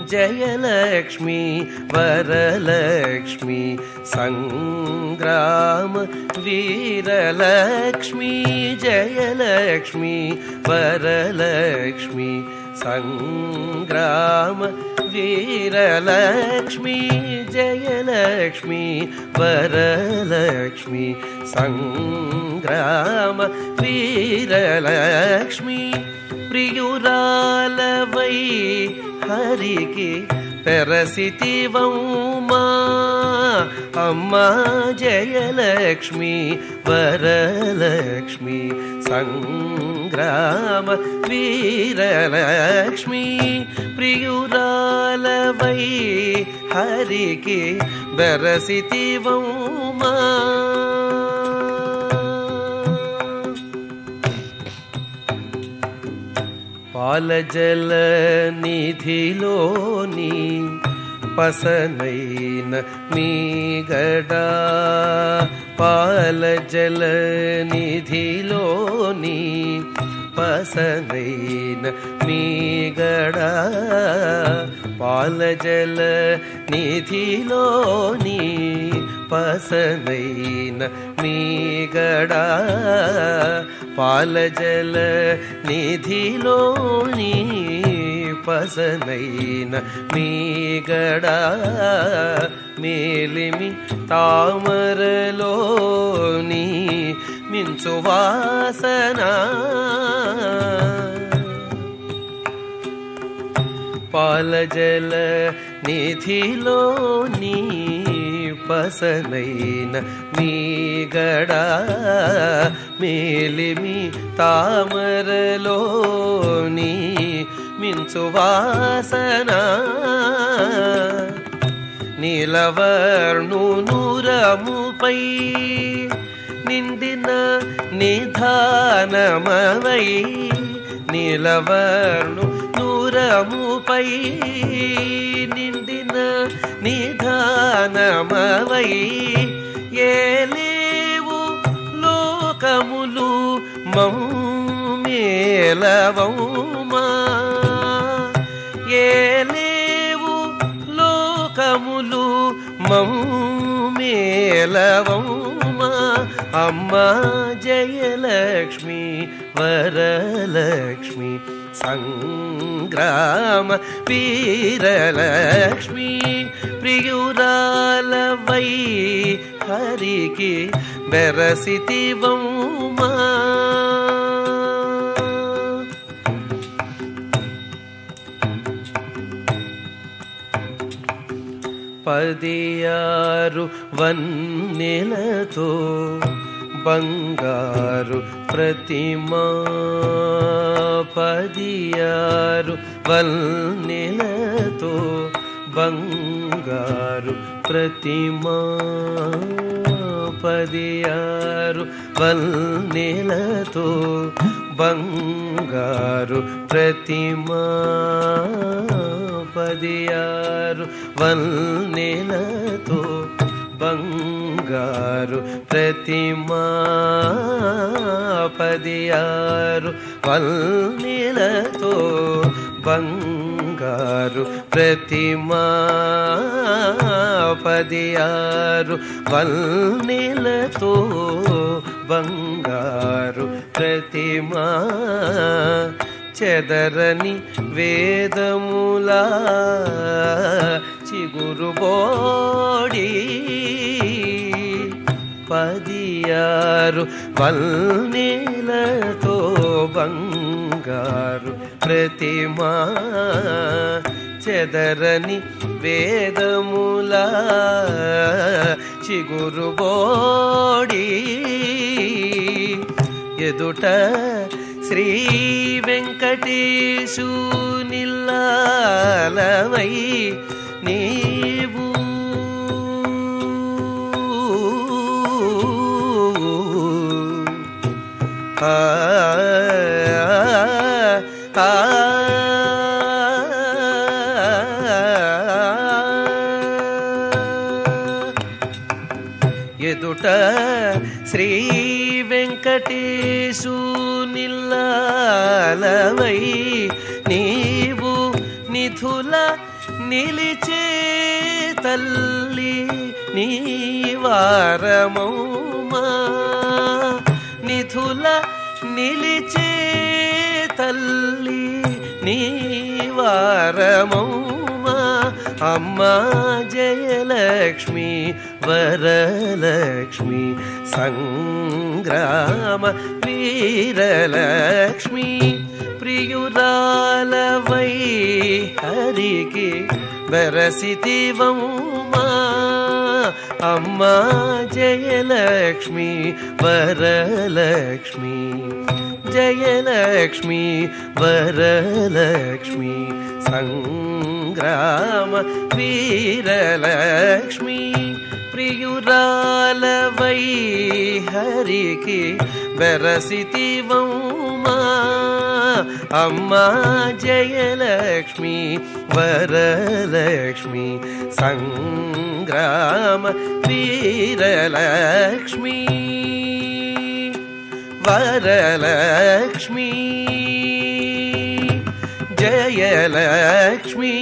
जयलक्ष्मी वरलक्ष्मी सङ्ग्राम वीरलक्ष्मी जयलक्ष्मी वरलक्ष्मी सङ्ग्राम वीरलक्ष्मी जयलक्ष्मी वरलक्ष्मी सङ्ग्राम वीरलक्ष्मी प्रियुरालवै हरि के परसि ओ मा अम्मा जयलक्ष्मी वरलक्ष्मी सङ्ग्राम वीरलक्ष्मी प्रियुलमै पालनिधिलोनि पसन्दनगा पलजलनिधिलोनि पसन्दनगा पल निथिलोनि पसन्दन मी गडा పాలజల నిధిలోని పసనైన మీ నిధిలోని పసనైన మీ మేలిమి తామరలోని మించు వాసన. పాలజల నిధిలోని పసనైన మీ గడా మేలిమి తామరలోని మించు వాసన. నీలవర్ణు నూరముపై నిండిన నిధానమవై నీలవర్ణు నూరముపై నిండిన నిధానమవై ఏలేవు లోకములు మౌమేలవౌమా ఏలేవు లోకములు अम्मा जयलक्ष्मी वरलक्ष्मी सङ्ग्राम वीरलक्ष्मी प्रियुलवै हरिके बेरसिव పదియారు వన్నెలతో బంగారు ప్రతిమా పదియారు వన్నెలతో బంగారు ప్రతిమా పదియారు వన్నెలతో బంగారు ప్రతిమా పదియారు వన్నెలతో బంగారు ప్రతిమా పదియారు వన్నెలతో బంగారు ప్రతిమా పదియారు వన్నెలతో బంగారు ప్రతిమా చెదరని వేదములా చిగురు బోడి పదియారు వల్నీలతో బంగారు ప్రతిమా చెదరని వేదములా చిగురు బోడి ఎదుట శ్రీ వెంకటేశు నిల్లవై నీవు ఆ. ఎదుట శ్రీ వెంకటేశు నిల్లాలవై నీవు నిధుల నిలిచే తల్లి నీ వారమౌమా. నిధుల నిలిచే తల్లి నీ వారమౌమా. अम्मा जयलक्ष्मी वरलक्ष्मी सङ्ग्राम प्रिरलक्ष्मी प्रियुदलवै हरिके वरसिं मा अम्मा जयलक्ष्मी वरलक्ष्मी जयलक्ष्मी वरलक्ष्मी सङ् ग्राम प्रियुराल वै हरिके विरसिति वो मा अम्मा जयलक्ष्मी वरलक्ष्मी सङ्ग्राम वीरलक्ष्मी वरलक्ष्मी। விஜயலக்ஷ்மி